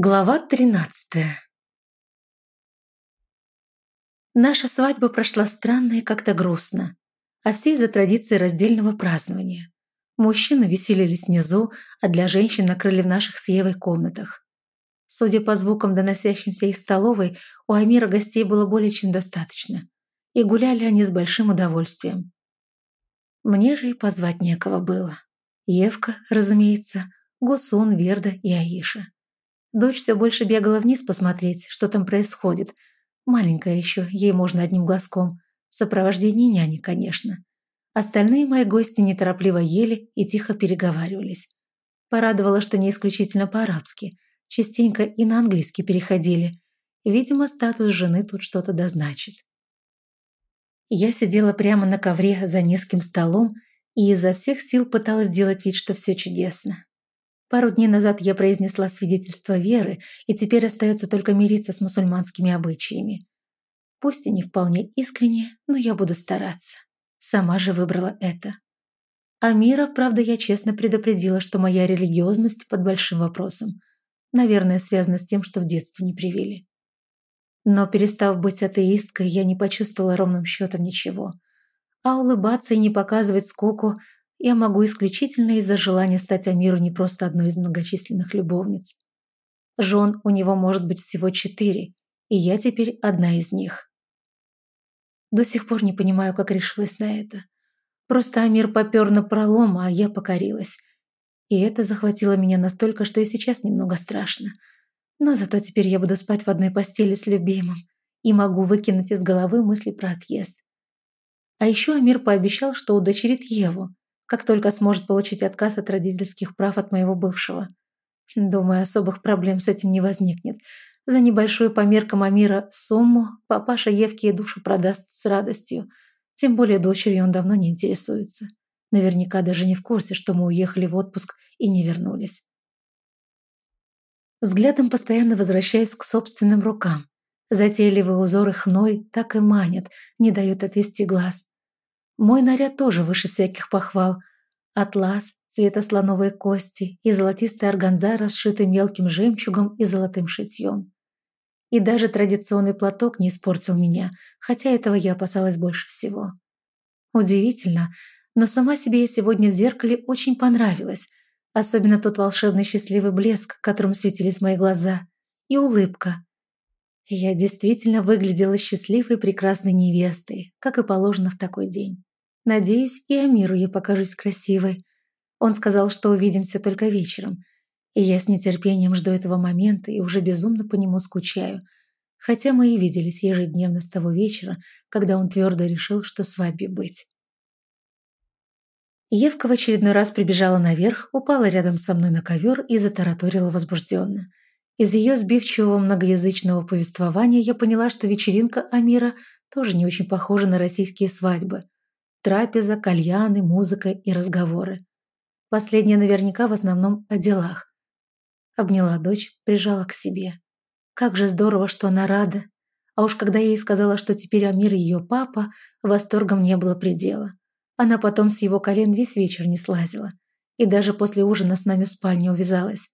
Глава тринадцатая Наша свадьба прошла странно и как-то грустно, а все из-за традиции раздельного празднования. Мужчины веселились внизу, а для женщин накрыли в наших с Евой комнатах. Судя по звукам, доносящимся из столовой, у Амира гостей было более чем достаточно. И гуляли они с большим удовольствием. Мне же и позвать некого было. Евка, разумеется, Гусун, Верда и Аиша. Дочь все больше бегала вниз посмотреть, что там происходит. Маленькая еще, ей можно одним глазком. В сопровождении няни, конечно. Остальные мои гости неторопливо ели и тихо переговаривались. Порадовало, что не исключительно по-арабски. Частенько и на английский переходили. Видимо, статус жены тут что-то дозначит. Я сидела прямо на ковре за низким столом и изо всех сил пыталась сделать вид, что все чудесно. Пару дней назад я произнесла свидетельство веры, и теперь остается только мириться с мусульманскими обычаями. Пусть и не вполне искренне, но я буду стараться. Сама же выбрала это. Амира, правда, я честно предупредила, что моя религиозность под большим вопросом. Наверное, связано с тем, что в детстве не привили. Но перестав быть атеисткой, я не почувствовала ровным счетом ничего. А улыбаться и не показывать скуку я могу исключительно из-за желания стать Амиру не просто одной из многочисленных любовниц. Жен у него может быть всего четыре, и я теперь одна из них. До сих пор не понимаю, как решилась на это. Просто Амир попер на пролом, а я покорилась. И это захватило меня настолько, что и сейчас немного страшно. Но зато теперь я буду спать в одной постели с любимым и могу выкинуть из головы мысли про отъезд. А еще Амир пообещал, что удочерит Еву, как только сможет получить отказ от родительских прав от моего бывшего. Думаю, особых проблем с этим не возникнет. За небольшую по меркам Амира сумму папаша Евке и душу продаст с радостью. Тем более дочерью он давно не интересуется. Наверняка даже не в курсе, что мы уехали в отпуск и не вернулись. Взглядом постоянно возвращаясь к собственным рукам. Затейливые узоры хной так и манят, не дают отвести глаз. Мой наряд тоже выше всяких похвал. Атлас, цвета слоновой кости и золотистая органза, расшитый мелким жемчугом и золотым шитьем. И даже традиционный платок не испортил меня, хотя этого я опасалась больше всего. Удивительно, но сама себе я сегодня в зеркале очень понравилась, особенно тот волшебный счастливый блеск, которым светились мои глаза, и улыбка. Я действительно выглядела счастливой прекрасной невестой, как и положено в такой день. Надеюсь, и Амиру я покажусь красивой. Он сказал, что увидимся только вечером. И я с нетерпением жду этого момента и уже безумно по нему скучаю. Хотя мы и виделись ежедневно с того вечера, когда он твердо решил, что свадьбе быть. Евка в очередной раз прибежала наверх, упала рядом со мной на ковер и затараторила возбужденно. Из ее сбивчивого многоязычного повествования я поняла, что вечеринка Амира тоже не очень похожа на российские свадьбы – Трапеза, кальяны, музыка и разговоры. Последнее наверняка в основном о делах. Обняла дочь, прижала к себе. Как же здорово, что она рада. А уж когда ей сказала, что теперь Амир ее папа, восторгом не было предела. Она потом с его колен весь вечер не слазила. И даже после ужина с нами в спальне увязалась.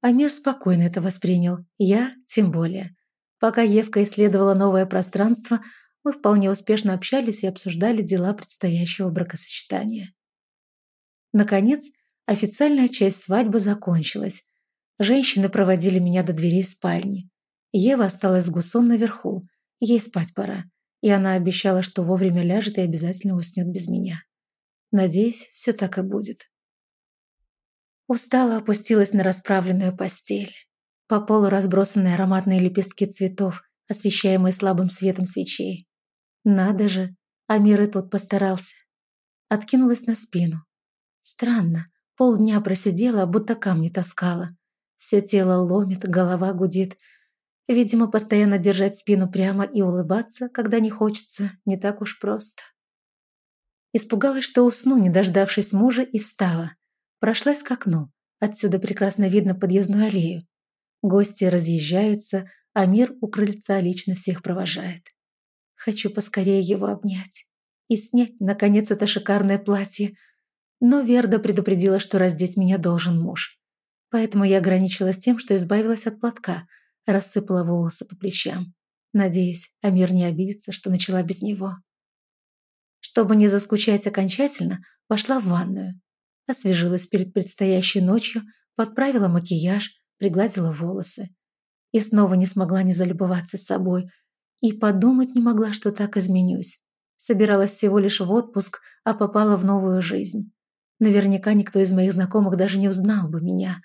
Амир спокойно это воспринял, я тем более. Пока Евка исследовала новое пространство, мы вполне успешно общались и обсуждали дела предстоящего бракосочетания. Наконец, официальная часть свадьбы закончилась. Женщины проводили меня до дверей спальни. Ева осталась с Гусон наверху, ей спать пора, и она обещала, что вовремя ляжет и обязательно уснет без меня. Надеюсь, все так и будет. Устала опустилась на расправленную постель. По полу разбросаны ароматные лепестки цветов, освещаемые слабым светом свечей. Надо же, Амир и тот постарался. Откинулась на спину. Странно, полдня просидела, будто камни таскала. Все тело ломит, голова гудит. Видимо, постоянно держать спину прямо и улыбаться, когда не хочется, не так уж просто. Испугалась, что усну, не дождавшись мужа, и встала. Прошлась к окну. Отсюда прекрасно видно подъездную аллею. Гости разъезжаются, а мир у крыльца лично всех провожает. Хочу поскорее его обнять и снять, наконец, это шикарное платье. Но Верда предупредила, что раздеть меня должен муж. Поэтому я ограничилась тем, что избавилась от платка, рассыпала волосы по плечам. Надеюсь, Амир не обидится, что начала без него. Чтобы не заскучать окончательно, пошла в ванную. Освежилась перед предстоящей ночью, подправила макияж, пригладила волосы. И снова не смогла не залюбоваться собой. И подумать не могла, что так изменюсь. Собиралась всего лишь в отпуск, а попала в новую жизнь. Наверняка никто из моих знакомых даже не узнал бы меня.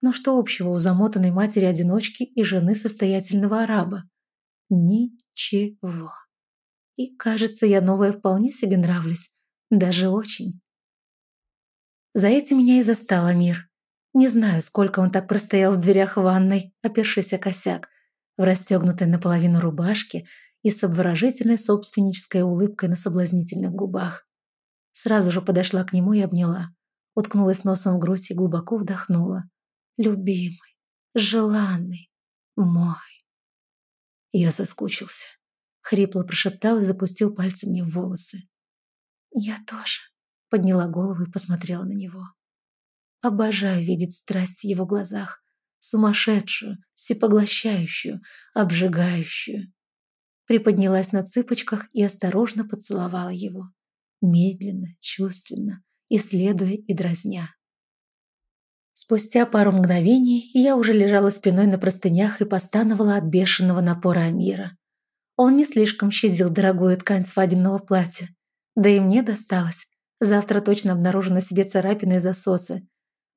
Но что общего у замотанной матери-одиночки и жены состоятельного араба? Ничего. И, кажется, я новая вполне себе нравлюсь. Даже очень. За этим меня и застал мир. Не знаю, сколько он так простоял в дверях ванной, опершись о косяк, в расстегнутой наполовину рубашке и с обворожительной собственнической улыбкой на соблазнительных губах. Сразу же подошла к нему и обняла. Уткнулась носом в грудь и глубоко вдохнула. «Любимый, желанный, мой». Я соскучился. Хрипло прошептал и запустил пальцы мне в волосы. «Я тоже», — подняла голову и посмотрела на него. Обожаю видеть страсть в его глазах, сумасшедшую, всепоглощающую, обжигающую. Приподнялась на цыпочках и осторожно поцеловала его медленно, чувственно, исследуя и дразня. Спустя пару мгновений я уже лежала спиной на простынях и постановала от бешеного напора Амира. Он не слишком щадил дорогую ткань свадебного платья. Да и мне досталось. Завтра точно обнаружу на себе царапины и засосы.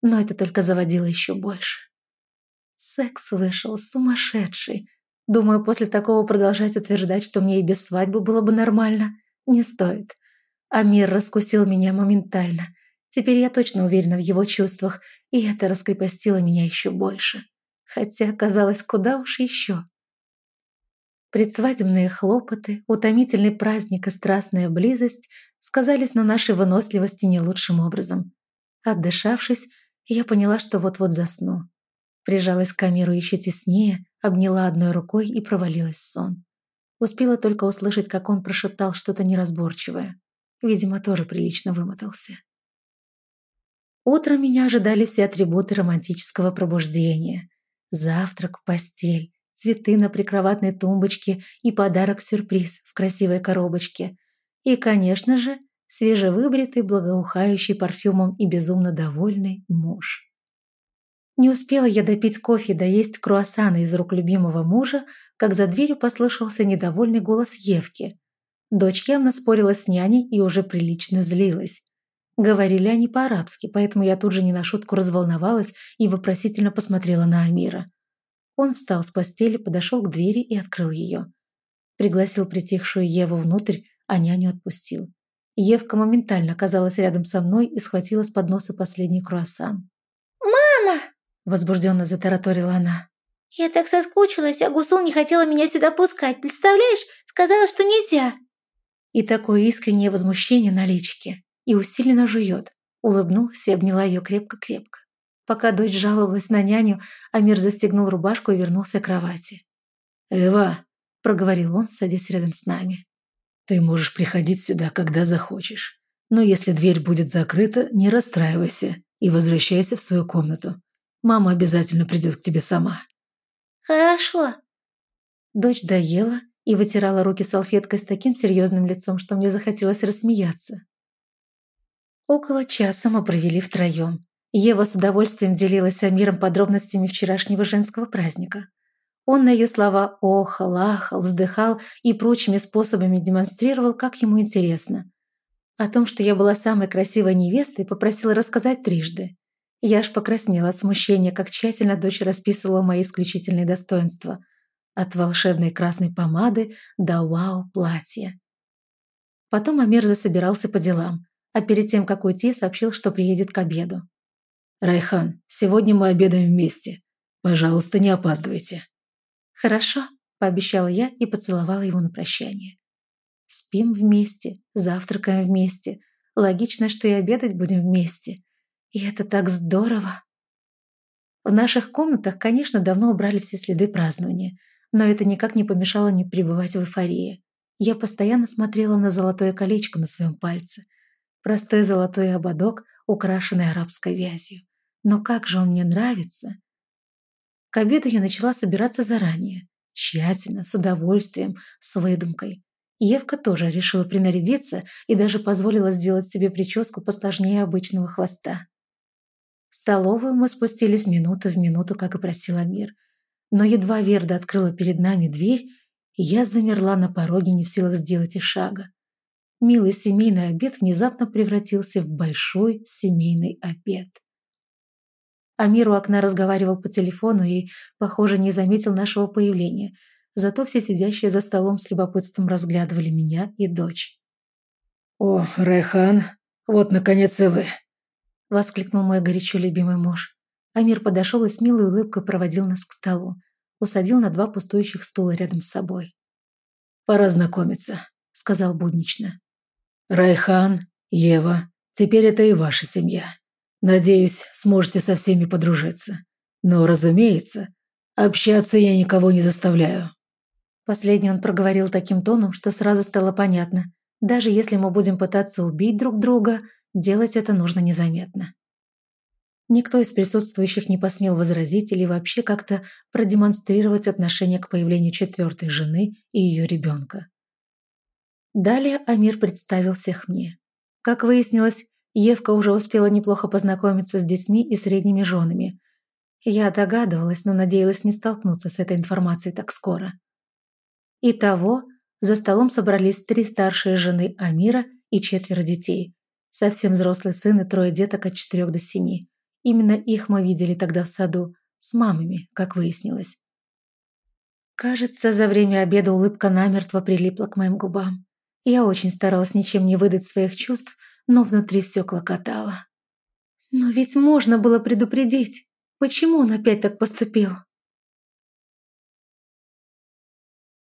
Но это только заводило еще больше. Секс вышел сумасшедший. Думаю, после такого продолжать утверждать, что мне и без свадьбы было бы нормально, не стоит. Амир раскусил меня моментально. Теперь я точно уверена в его чувствах, и это раскрепостило меня еще больше. Хотя, казалось, куда уж еще. Предсвадебные хлопоты, утомительный праздник и страстная близость сказались на нашей выносливости не лучшим образом. Отдышавшись, я поняла, что вот-вот засну. Прижалась к Амиру еще теснее, обняла одной рукой и провалилась в сон. Успела только услышать, как он прошептал что-то неразборчивое. Видимо, тоже прилично вымотался. Утром меня ожидали все атрибуты романтического пробуждения. Завтрак в постель, цветы на прикроватной тумбочке и подарок-сюрприз в красивой коробочке. И, конечно же, свежевыбритый, благоухающий парфюмом и безумно довольный муж. Не успела я допить кофе и доесть круассаны из рук любимого мужа, как за дверью послышался недовольный голос Евки. Дочь явно спорила с няней и уже прилично злилась. Говорили они по-арабски, поэтому я тут же не на шутку разволновалась и вопросительно посмотрела на Амира. Он встал с постели, подошел к двери и открыл ее. Пригласил притихшую Еву внутрь, а няню отпустил. Евка моментально оказалась рядом со мной и схватила с подноса последний круассан. Возбужденно затараторила она. «Я так соскучилась, а Гусул не хотела меня сюда пускать, представляешь? Сказала, что нельзя!» И такое искреннее возмущение на личике. И усиленно жует. Улыбнулась и обняла ее крепко-крепко. Пока дочь жаловалась на няню, Амир застегнул рубашку и вернулся к кровати. «Эва», — проговорил он, садясь рядом с нами, — «ты можешь приходить сюда, когда захочешь. Но если дверь будет закрыта, не расстраивайся и возвращайся в свою комнату. Мама обязательно придет к тебе сама». «Хорошо». Дочь доела и вытирала руки салфеткой с таким серьезным лицом, что мне захотелось рассмеяться. Около часа мы провели втроем. Ева с удовольствием делилась с Амиром подробностями вчерашнего женского праздника. Он на ее слова охал, ахал, вздыхал и прочими способами демонстрировал, как ему интересно. О том, что я была самой красивой невестой, попросила рассказать трижды. Я аж покраснела от смущения, как тщательно дочь расписывала мои исключительные достоинства – от волшебной красной помады до вау-платья. Потом Амир засобирался по делам, а перед тем, как уйти, сообщил, что приедет к обеду. «Райхан, сегодня мы обедаем вместе. Пожалуйста, не опаздывайте». «Хорошо», – пообещала я и поцеловала его на прощание. «Спим вместе, завтракаем вместе. Логично, что и обедать будем вместе. И это так здорово!» В наших комнатах, конечно, давно убрали все следы празднования – но это никак не помешало мне пребывать в эйфории. Я постоянно смотрела на золотое колечко на своем пальце. Простой золотой ободок, украшенный арабской вязью. Но как же он мне нравится! К обеду я начала собираться заранее. Тщательно, с удовольствием, с выдумкой. Евка тоже решила принарядиться и даже позволила сделать себе прическу посложнее обычного хвоста. В столовую мы спустились минуты в минуту, как и просил Амир. Но едва Верда открыла перед нами дверь, я замерла на пороге, не в силах сделать и шага. Милый семейный обед внезапно превратился в большой семейный обед. Амир у окна разговаривал по телефону и, похоже, не заметил нашего появления. Зато все сидящие за столом с любопытством разглядывали меня и дочь. «О, Райхан, вот наконец и вы!» – воскликнул мой горячо любимый муж. Амир подошел и с милой улыбкой проводил нас к столу. Усадил на два пустующих стула рядом с собой. «Пора знакомиться», – сказал буднично. «Райхан, Ева, теперь это и ваша семья. Надеюсь, сможете со всеми подружиться. Но, разумеется, общаться я никого не заставляю». Последний он проговорил таким тоном, что сразу стало понятно. Даже если мы будем пытаться убить друг друга, делать это нужно незаметно. Никто из присутствующих не посмел возразить или вообще как-то продемонстрировать отношение к появлению четвертой жены и ее ребенка. Далее Амир представил всех мне. Как выяснилось, Евка уже успела неплохо познакомиться с детьми и средними женами. Я догадывалась, но надеялась не столкнуться с этой информацией так скоро. Итого, за столом собрались три старшие жены Амира и четверо детей. Совсем взрослый сын и трое деток от четырех до семи. Именно их мы видели тогда в саду, с мамами, как выяснилось. Кажется, за время обеда улыбка намертво прилипла к моим губам. Я очень старалась ничем не выдать своих чувств, но внутри все клокотало. Но ведь можно было предупредить. Почему он опять так поступил?